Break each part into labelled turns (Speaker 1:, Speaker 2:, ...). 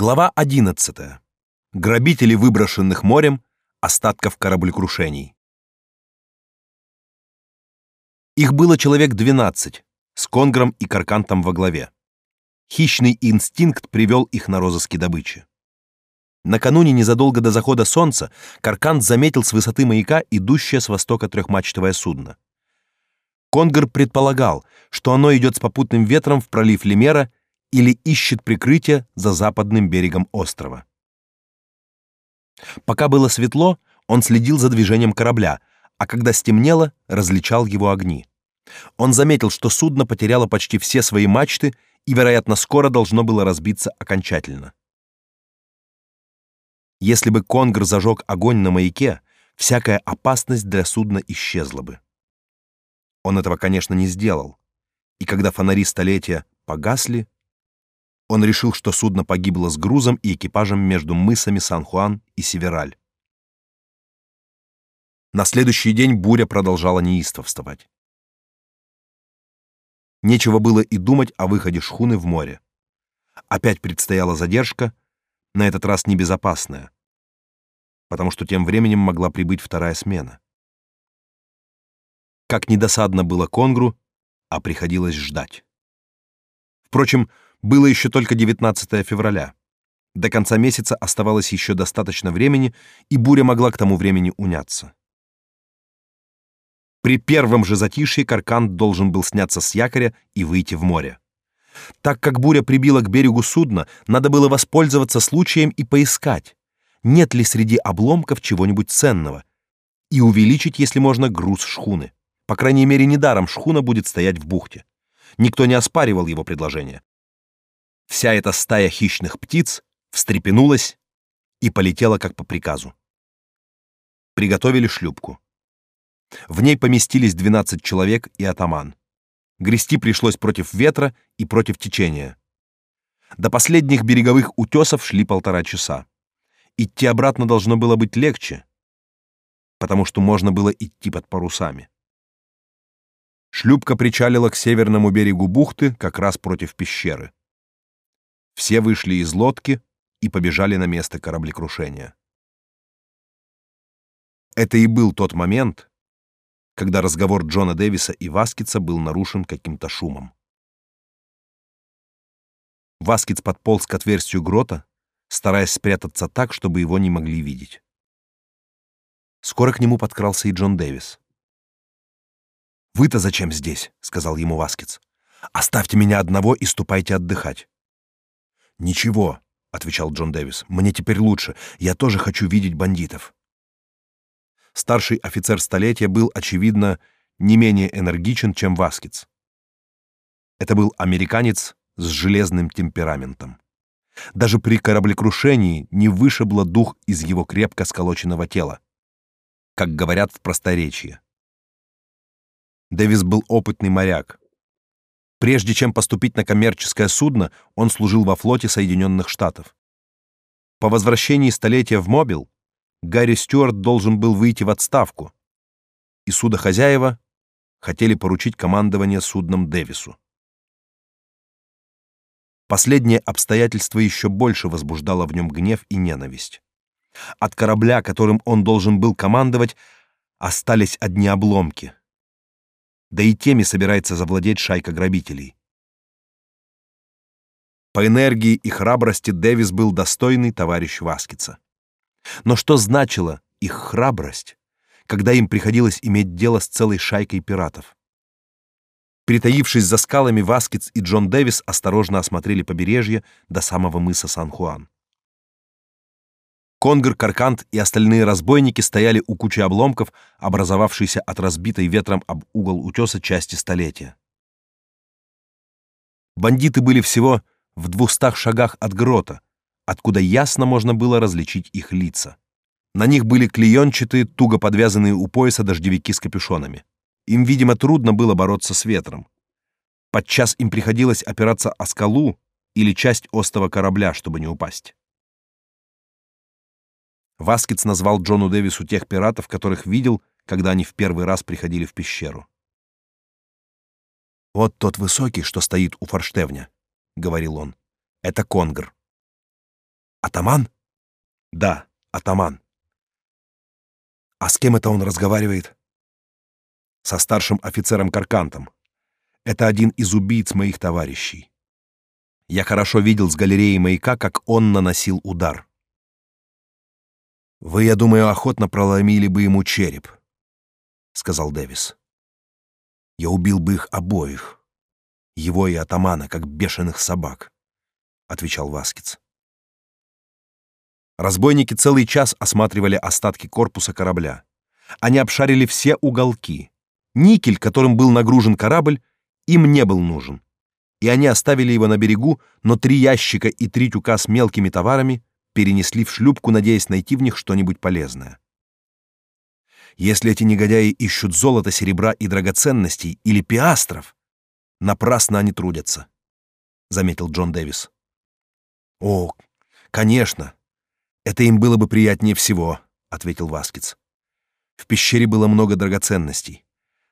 Speaker 1: Глава 11. Грабители выброшенных морем остатков кораблекрушений. Их было человек 12, с Конгром и Каркантом во главе. Хищный инстинкт привел их на розыски добычи. Накануне незадолго до захода солнца Каркант заметил с высоты маяка идущее с востока трехмачтовое судно. Конгр предполагал, что оно идет с попутным ветром в пролив Лемера или ищет прикрытие за западным берегом острова. Пока было светло, он следил за движением корабля, а когда стемнело, различал его огни. Он заметил, что судно потеряло почти все свои мачты и, вероятно, скоро должно было разбиться окончательно. Если бы Конгр зажег огонь на маяке, всякая опасность для судна исчезла бы. Он этого, конечно, не сделал. И когда фонари столетия погасли, он решил, что судно погибло с грузом и экипажем между мысами Сан-Хуан и Севераль. На следующий день буря продолжала неистовствовать. Нечего было и думать о выходе шхуны в море. Опять предстояла задержка, на этот раз небезопасная, потому что тем временем могла прибыть вторая смена. Как недосадно было Конгру, а приходилось ждать. Впрочем, было еще только 19 февраля. До конца месяца оставалось еще достаточно времени, и буря могла к тому времени уняться. При первом же затишье Каркан должен был сняться с якоря и выйти в море. Так как буря прибила к берегу судна, надо было воспользоваться случаем и поискать, нет ли среди обломков чего-нибудь ценного, и увеличить, если можно, груз шхуны. По крайней мере, недаром шхуна будет стоять в бухте. Никто не оспаривал его предложение. Вся эта стая хищных птиц встрепенулась и полетела как по приказу. Приготовили шлюпку. В ней поместились 12 человек и атаман. Грести пришлось против ветра и против течения. До последних береговых утесов шли полтора часа. Идти обратно должно было быть легче, потому что можно было идти под парусами. Шлюпка причалила к северному берегу бухты, как раз против пещеры. Все вышли из лодки и побежали на место кораблекрушения. Это и был тот момент, когда разговор Джона Дэвиса и Васкица был нарушен каким-то шумом. Васкиц подполз к отверстию грота, стараясь спрятаться так, чтобы его не могли видеть. Скоро к нему подкрался и Джон Дэвис. «Вы-то зачем здесь?» — сказал ему Васкиц. «Оставьте меня одного и ступайте отдыхать». «Ничего», — отвечал Джон Дэвис, — «мне теперь лучше. Я тоже хочу видеть бандитов». Старший офицер столетия был, очевидно, не менее энергичен, чем Васкиц. Это был американец с железным темпераментом. Даже при кораблекрушении не вышибло дух из его крепко сколоченного тела, как говорят в просторечии. Дэвис был опытный моряк, Прежде чем поступить на коммерческое судно, он служил во флоте Соединенных Штатов. По возвращении столетия в Мобил Гарри Стюарт должен был выйти в отставку, и судохозяева хотели поручить командование судном Дэвису. Последнее обстоятельство еще больше возбуждало в нем гнев и ненависть. От корабля, которым он должен был командовать, остались одни обломки да и теми собирается завладеть шайка грабителей. По энергии и храбрости Дэвис был достойный товарищ Васкица. Но что значила их храбрость, когда им приходилось иметь дело с целой шайкой пиратов? Притаившись за скалами, Васкиц и Джон Дэвис осторожно осмотрели побережье до самого мыса Сан-Хуан. Конгр, Каркант и остальные разбойники стояли у кучи обломков, образовавшейся от разбитой ветром об угол утеса части столетия. Бандиты были всего в двухстах шагах от грота, откуда ясно можно было различить их лица. На них были клеенчатые, туго подвязанные у пояса дождевики с капюшонами. Им, видимо, трудно было бороться с ветром. Подчас им приходилось опираться о скалу или часть остова корабля, чтобы не упасть. Васкиц назвал Джону Дэвису тех пиратов, которых видел, когда они в первый раз приходили в пещеру. «Вот тот высокий, что стоит у форштевня», — говорил он. «Это Конгр». Атаман? Да, атаман. А с кем это он разговаривает? Со старшим офицером Каркантом. Это один из убийц моих товарищей. Я хорошо видел с галереи маяка, как он наносил удар. Вы, я думаю, охотно проломили бы ему череп, сказал Дэвис. Я убил бы их обоих, его и атамана, как бешеных собак, отвечал Васкиц. Разбойники целый час осматривали остатки корпуса корабля. Они обшарили все уголки. Никель, которым был нагружен корабль, им не был нужен. И они оставили его на берегу, но три ящика и три тюка с мелкими товарами перенесли в шлюпку, надеясь найти в них что-нибудь полезное. Если эти негодяи ищут золото, серебра и драгоценностей или пиастров, напрасно они трудятся, заметил Джон Дэвис. О, конечно, это им было бы приятнее всего, ответил Васкиц. В пещере было много драгоценностей.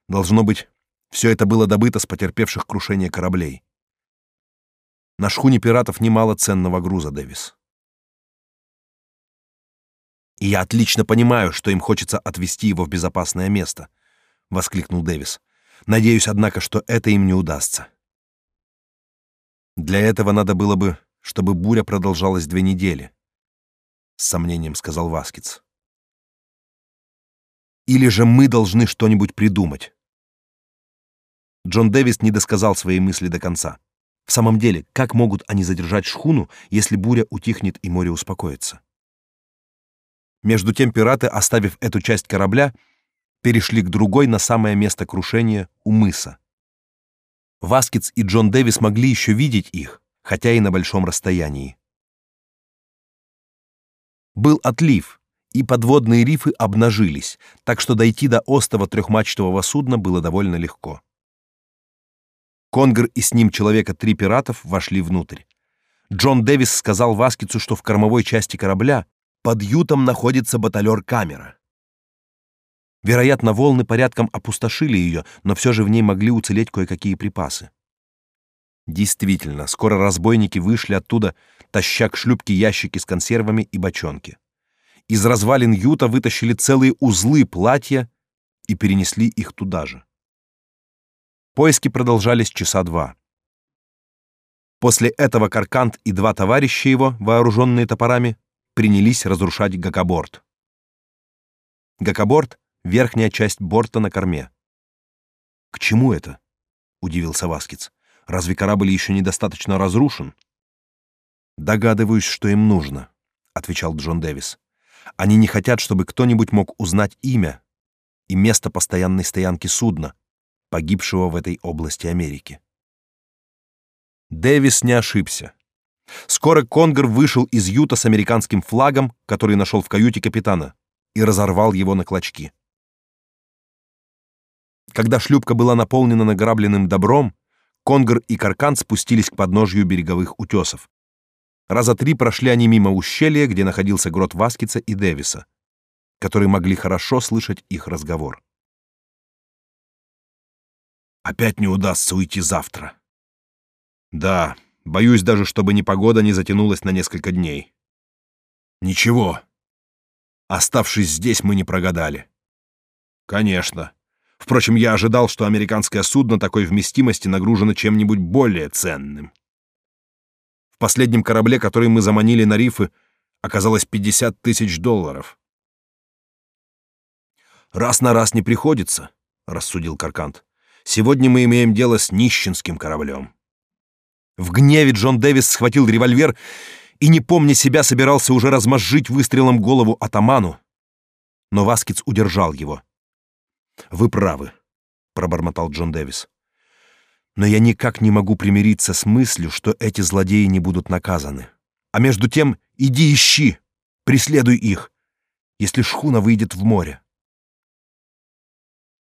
Speaker 1: Должно быть, все это было добыто с потерпевших крушение кораблей. На шхуне пиратов немало ценного груза, Дэвис. И я отлично понимаю, что им хочется отвезти его в безопасное место, воскликнул Дэвис. Надеюсь, однако, что это им не удастся. Для этого надо было бы, чтобы буря продолжалась две недели с сомнением сказал Васкиц. Или же мы должны что-нибудь придумать. Джон Дэвис не досказал своей мысли до конца. В самом деле, как могут они задержать шхуну, если буря утихнет и море успокоится? Между тем пираты, оставив эту часть корабля, перешли к другой на самое место крушения у мыса. Васкиц и Джон Дэвис могли еще видеть их, хотя и на большом расстоянии. Был отлив, и подводные рифы обнажились, так что дойти до остова трехмачтового судна было довольно легко. Конгр и с ним человека три пиратов вошли внутрь. Джон Дэвис сказал Васкицу, что в кормовой части корабля под ютом находится баталер-камера. Вероятно, волны порядком опустошили ее, но все же в ней могли уцелеть кое-какие припасы. Действительно, скоро разбойники вышли оттуда, таща к шлюпке ящики с консервами и бочонки. Из развалин юта вытащили целые узлы платья и перенесли их туда же. Поиски продолжались часа два. После этого Каркант и два товарища его, вооруженные топорами, принялись разрушать гакоборт. Гакоборт — верхняя часть борта на корме. «К чему это?» — удивился Васкиц. Разве корабль еще недостаточно разрушен? Догадываюсь, что им нужно, отвечал Джон Дэвис. Они не хотят, чтобы кто-нибудь мог узнать имя и место постоянной стоянки судна, погибшего в этой области Америки. Дэвис не ошибся. Скоро Конгр вышел из юта с американским флагом, который нашел в каюте капитана, и разорвал его на клочки. Когда шлюпка была наполнена награбленным добром, Конгр и Каркан спустились к подножью береговых утесов. Раза три прошли они мимо ущелья, где находился грот Васкица и Дэвиса, которые могли хорошо слышать их разговор. «Опять не удастся уйти завтра». «Да, боюсь даже, чтобы непогода не затянулась на несколько дней». «Ничего. Оставшись здесь, мы не прогадали». «Конечно. Впрочем, я ожидал, что американское судно такой вместимости нагружено чем-нибудь более ценным. В последнем корабле, который мы заманили на рифы, оказалось 50 тысяч долларов. «Раз на раз не приходится», — рассудил Каркант. «Сегодня мы имеем дело с нищенским кораблем». В гневе Джон Дэвис схватил револьвер и, не помня себя, собирался уже размозжить выстрелом голову атаману. Но Васкиц удержал его. Вы правы, пробормотал Джон Дэвис. Но я никак не могу примириться с мыслью, что эти злодеи не будут наказаны. А между тем, иди ищи, преследуй их, если шхуна выйдет в море.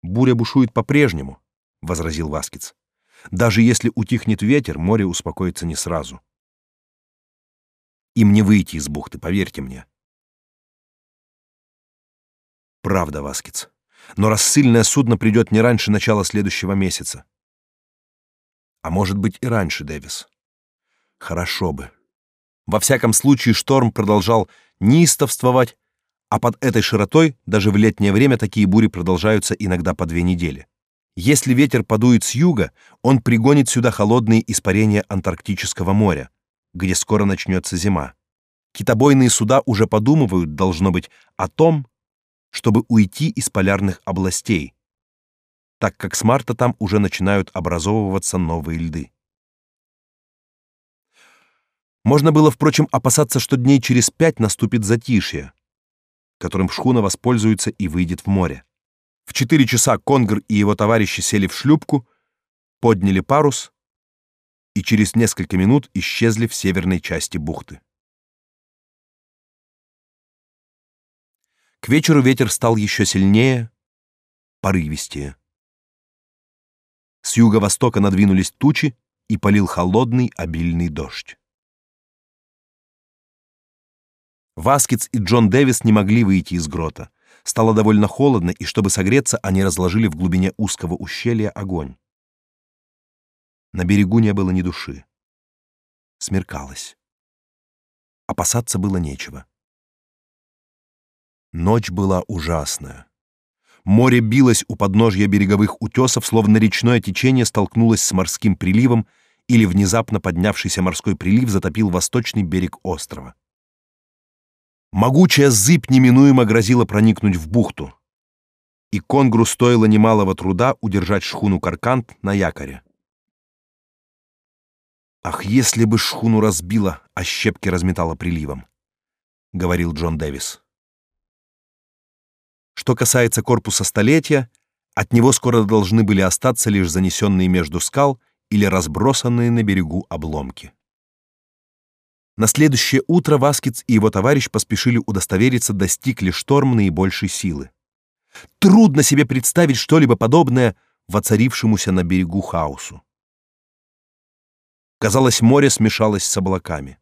Speaker 1: Буря бушует по-прежнему, возразил Васкиц. Даже если утихнет ветер, море успокоится не сразу. Им не выйти из бухты, поверьте мне. Правда, Васкиц но рассыльное судно придет не раньше начала следующего месяца. А может быть и раньше, Дэвис. Хорошо бы. Во всяком случае, шторм продолжал неистовствовать, а под этой широтой даже в летнее время такие бури продолжаются иногда по две недели. Если ветер подует с юга, он пригонит сюда холодные испарения Антарктического моря, где скоро начнется зима. Китобойные суда уже подумывают, должно быть, о том, чтобы уйти из полярных областей, так как с марта там уже начинают образовываться новые льды. Можно было, впрочем, опасаться, что дней через пять наступит затишье, которым шхуна воспользуется и выйдет в море. В четыре часа Конгр и его товарищи сели в шлюпку, подняли парус и через несколько минут исчезли в северной части бухты. К вечеру ветер стал еще сильнее, порывистее. С юго-востока надвинулись тучи, и полил холодный обильный дождь. Васкиц и Джон Дэвис не могли выйти из грота. Стало довольно холодно, и чтобы согреться, они разложили в глубине узкого ущелья огонь. На берегу не было ни души. Смеркалось. Опасаться было нечего. Ночь была ужасная. Море билось у подножья береговых утесов, словно речное течение столкнулось с морским приливом или внезапно поднявшийся морской прилив затопил восточный берег острова. Могучая зыбь неминуемо грозила проникнуть в бухту, и Конгру стоило немалого труда удержать шхуну Каркант на якоре. «Ах, если бы шхуну разбило, а щепки разметало приливом!» — говорил Джон Дэвис. Что касается корпуса столетия, от него скоро должны были остаться лишь занесенные между скал или разбросанные на берегу обломки. На следующее утро Васкиц и его товарищ поспешили удостовериться, достиг ли шторм наибольшей силы. Трудно себе представить что-либо подобное воцарившемуся на берегу хаосу. Казалось, море смешалось с облаками.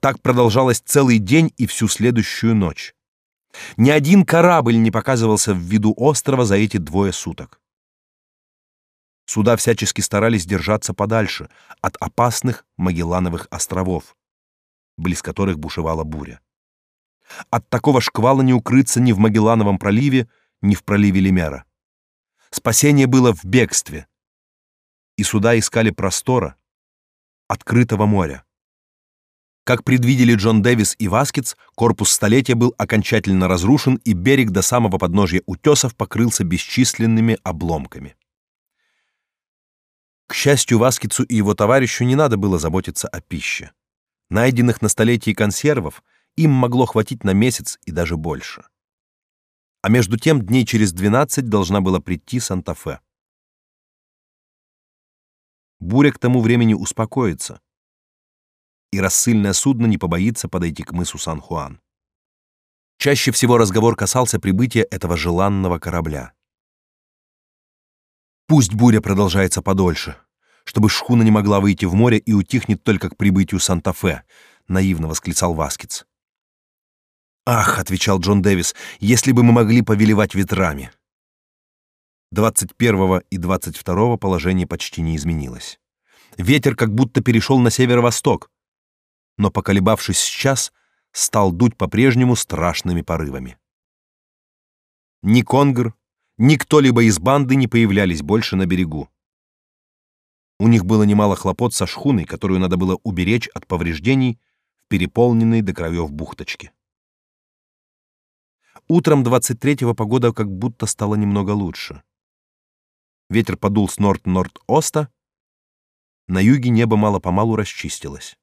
Speaker 1: Так продолжалось целый день и всю следующую ночь. Ни один корабль не показывался в виду острова за эти двое суток. Суда всячески старались держаться подальше от опасных Магеллановых островов, близ которых бушевала буря. От такого шквала не укрыться ни в Магеллановом проливе, ни в проливе Лемера. Спасение было в бегстве, и суда искали простора, открытого моря. Как предвидели Джон Дэвис и Васкетс, корпус столетия был окончательно разрушен, и берег до самого подножья утесов покрылся бесчисленными обломками. К счастью, Васкицу и его товарищу не надо было заботиться о пище. Найденных на столетии консервов им могло хватить на месяц и даже больше. А между тем дней через 12 должна была прийти Санта-Фе. Буря к тому времени успокоится, и рассыльное судно не побоится подойти к мысу Сан-Хуан. Чаще всего разговор касался прибытия этого желанного корабля. Пусть буря продолжается подольше, чтобы шхуна не могла выйти в море и утихнет только к прибытию Санта-Фе, наивно восклицал Васкиц. Ах, отвечал Джон Дэвис, если бы мы могли повелевать ветрами. 21 и 22 положение почти не изменилось. Ветер как будто перешел на северо-восток, но, поколебавшись час, стал дуть по-прежнему страшными порывами. Ни Конгр, ни кто-либо из банды не появлялись больше на берегу. У них было немало хлопот со шхуной, которую надо было уберечь от повреждений в переполненной до краев бухточке. Утром 23-го погода как будто стала немного лучше. Ветер подул с норд-норд-оста, на юге небо мало-помалу расчистилось.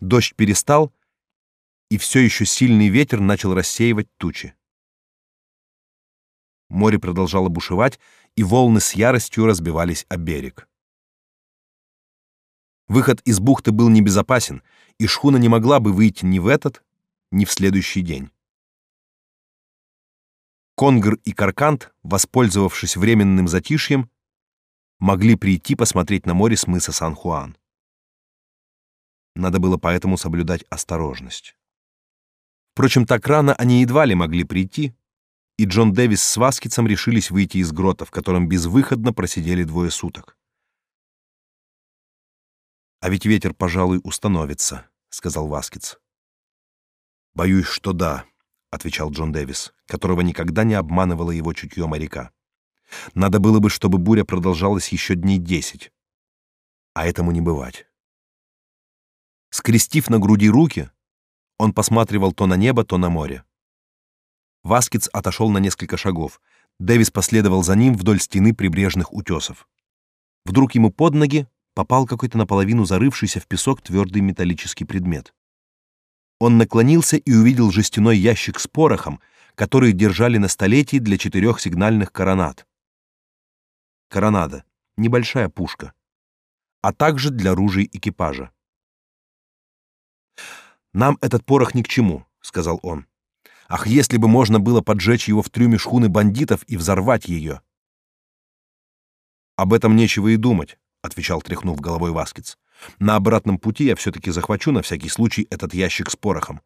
Speaker 1: Дождь перестал, и все еще сильный ветер начал рассеивать тучи. Море продолжало бушевать, и волны с яростью разбивались о берег. Выход из бухты был небезопасен, и шхуна не могла бы выйти ни в этот, ни в следующий день. Конгр и Каркант, воспользовавшись временным затишьем, могли прийти посмотреть на море с мыса Сан-Хуан. Надо было поэтому соблюдать осторожность. Впрочем, так рано они едва ли могли прийти, и Джон Дэвис с Васкицем решились выйти из грота, в котором безвыходно просидели двое суток. А ведь ветер, пожалуй, установится, сказал Васкиц. Боюсь, что да, отвечал Джон Дэвис, которого никогда не обманывало его чутье моряка. Надо было бы, чтобы буря продолжалась еще дней десять. А этому не бывать. Скрестив на груди руки, он посматривал то на небо, то на море. Васкиц отошел на несколько шагов. Дэвис последовал за ним вдоль стены прибрежных утесов. Вдруг ему под ноги попал какой-то наполовину зарывшийся в песок твердый металлический предмет. Он наклонился и увидел жестяной ящик с порохом, который держали на столетии для четырех сигнальных коронад. Коронада — небольшая пушка, а также для ружей экипажа. «Нам этот порох ни к чему», — сказал он. «Ах, если бы можно было поджечь его в трюме шхуны бандитов и взорвать ее!» «Об этом нечего и думать», — отвечал, тряхнув головой Васкиц. «На обратном пути я все-таки захвачу на всякий случай этот ящик с порохом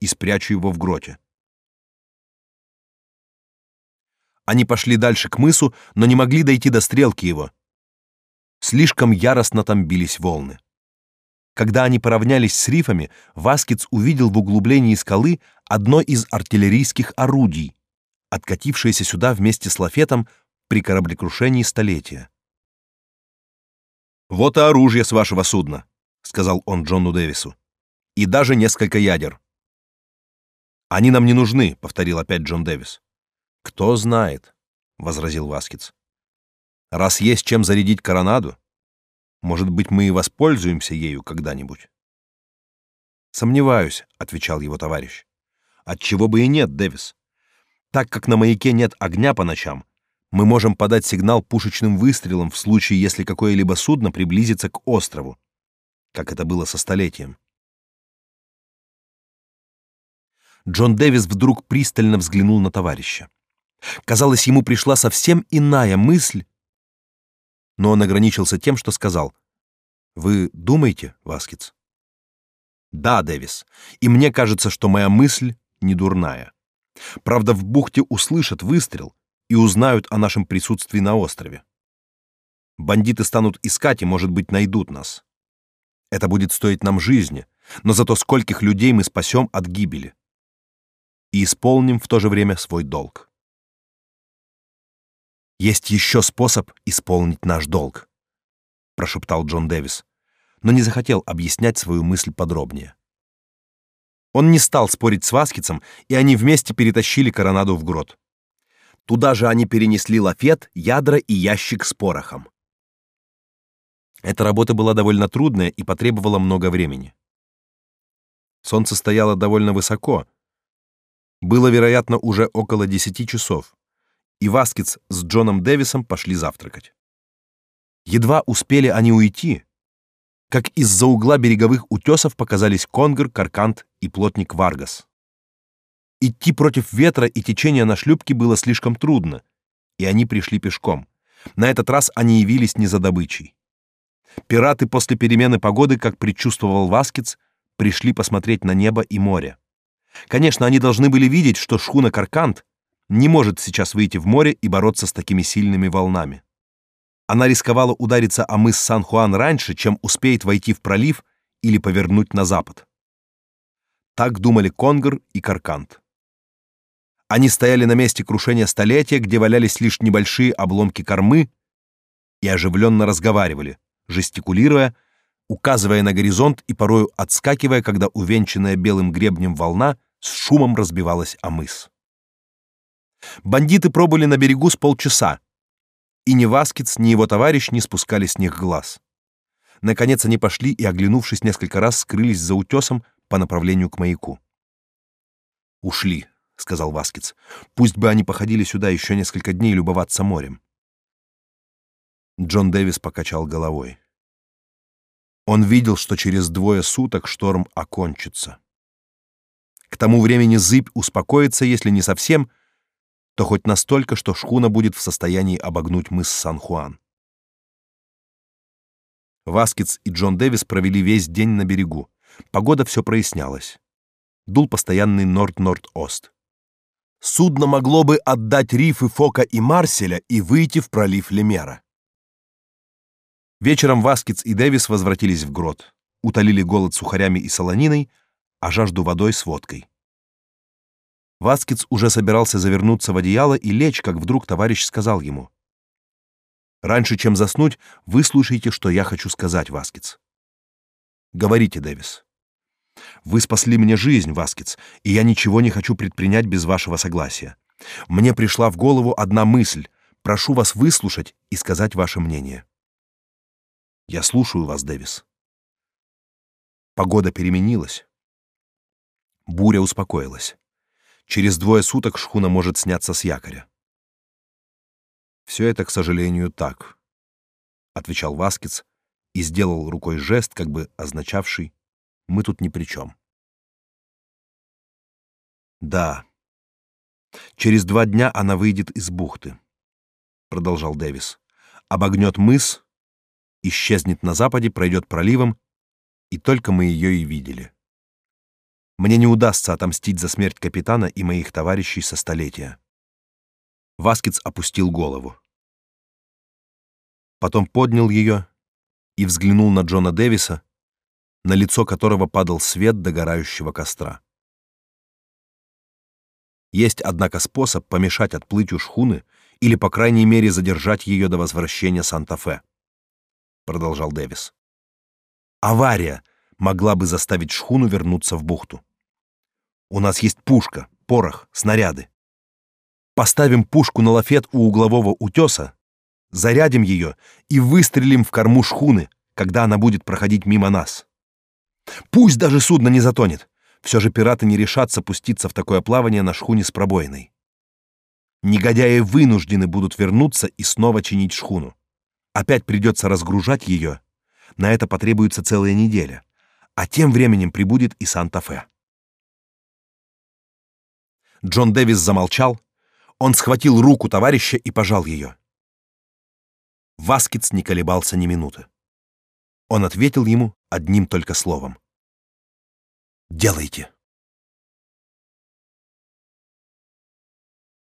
Speaker 1: и спрячу его в гроте». Они пошли дальше к мысу, но не могли дойти до стрелки его. Слишком яростно там бились волны. Когда они поравнялись с рифами, Васкиц увидел в углублении скалы одно из артиллерийских орудий, откатившееся сюда вместе с лафетом при кораблекрушении столетия. «Вот и оружие с вашего судна», — сказал он Джону Дэвису. «И даже несколько ядер». «Они нам не нужны», — повторил опять Джон Дэвис. «Кто знает», — возразил Васкиц. «Раз есть чем зарядить коронаду, может быть, мы и воспользуемся ею когда-нибудь. Сомневаюсь, отвечал его товарищ. От чего бы и нет, Дэвис. Так как на маяке нет огня по ночам, мы можем подать сигнал пушечным выстрелом в случае, если какое-либо судно приблизится к острову, как это было со столетием. Джон Дэвис вдруг пристально взглянул на товарища. Казалось, ему пришла совсем иная мысль, но он ограничился тем, что сказал: "Вы думаете, Васкиц?" "Да, Дэвис. И мне кажется, что моя мысль не дурная. Правда, в бухте услышат выстрел и узнают о нашем присутствии на острове. Бандиты станут искать и, может быть, найдут нас. Это будет стоить нам жизни, но зато скольких людей мы спасем от гибели и исполним в то же время свой долг. Есть еще способ исполнить наш долг, прошептал Джон Дэвис, но не захотел объяснять свою мысль подробнее. Он не стал спорить с Васкицем, и они вместе перетащили коронаду в грот. Туда же они перенесли лафет, ядра и ящик с порохом. Эта работа была довольно трудная и потребовала много времени. Солнце стояло довольно высоко. Было, вероятно, уже около десяти часов и Васкиц с Джоном Дэвисом пошли завтракать. Едва успели они уйти, как из-за угла береговых утесов показались Конгр, Каркант и плотник Варгас. Идти против ветра и течения на шлюпке было слишком трудно, и они пришли пешком. На этот раз они явились не за добычей. Пираты после перемены погоды, как предчувствовал Васкиц, пришли посмотреть на небо и море. Конечно, они должны были видеть, что шхуна Каркант не может сейчас выйти в море и бороться с такими сильными волнами. Она рисковала удариться о мыс Сан-Хуан раньше, чем успеет войти в пролив или повернуть на запад. Так думали Конгр и Каркант. Они стояли на месте крушения столетия, где валялись лишь небольшие обломки кормы, и оживленно разговаривали, жестикулируя, указывая на горизонт и порою отскакивая, когда увенчанная белым гребнем волна с шумом разбивалась о мыс. Бандиты пробыли на берегу с полчаса, и ни Васкиц, ни его товарищ не спускали с них глаз. Наконец они пошли и, оглянувшись несколько раз, скрылись за утесом по направлению к маяку. «Ушли», — сказал Васкиц. «Пусть бы они походили сюда еще несколько дней любоваться морем». Джон Дэвис покачал головой. Он видел, что через двое суток шторм окончится. К тому времени зыбь успокоится, если не совсем, то хоть настолько, что шхуна будет в состоянии обогнуть мыс Сан-Хуан. Васкиц и Джон Дэвис провели весь день на берегу. Погода все прояснялась. Дул постоянный норд-норд-ост. Судно могло бы отдать рифы Фока и Марселя и выйти в пролив Лемера. Вечером Васкиц и Дэвис возвратились в грот, утолили голод сухарями и солониной, а жажду водой с водкой. Васкиц уже собирался завернуться в одеяло и лечь, как вдруг товарищ сказал ему: "Раньше, чем заснуть, выслушайте, что я хочу сказать, Васкиц". "Говорите, Дэвис". "Вы спасли мне жизнь, Васкиц, и я ничего не хочу предпринять без вашего согласия. Мне пришла в голову одна мысль. Прошу вас выслушать и сказать ваше мнение". "Я слушаю вас, Дэвис". Погода переменилась. Буря успокоилась. Через двое суток шхуна может сняться с якоря. Все это, к сожалению, так, отвечал Васкиц и сделал рукой жест, как бы означавший: мы тут ни при чем. Да. Через два дня она выйдет из бухты, продолжал Дэвис. Обогнет мыс, исчезнет на западе, пройдет проливом, и только мы ее и видели. Мне не удастся отомстить за смерть капитана и моих товарищей со столетия. Васкиц опустил голову. Потом поднял ее и взглянул на Джона Дэвиса, на лицо которого падал свет догорающего костра. Есть, однако, способ помешать отплытию шхуны или, по крайней мере, задержать ее до возвращения Санта-Фе, продолжал Дэвис. Авария могла бы заставить шхуну вернуться в бухту. У нас есть пушка, порох, снаряды. Поставим пушку на лафет у углового утеса, зарядим ее и выстрелим в корму шхуны, когда она будет проходить мимо нас. Пусть даже судно не затонет, все же пираты не решатся пуститься в такое плавание на шхуне с пробоиной. Негодяи вынуждены будут вернуться и снова чинить шхуну. Опять придется разгружать ее. На это потребуется целая неделя. А тем временем прибудет и Санта-Фе. Джон Дэвис замолчал. Он схватил руку товарища и пожал ее. Васкиц не колебался ни минуты. Он ответил ему одним только словом. «Делайте!»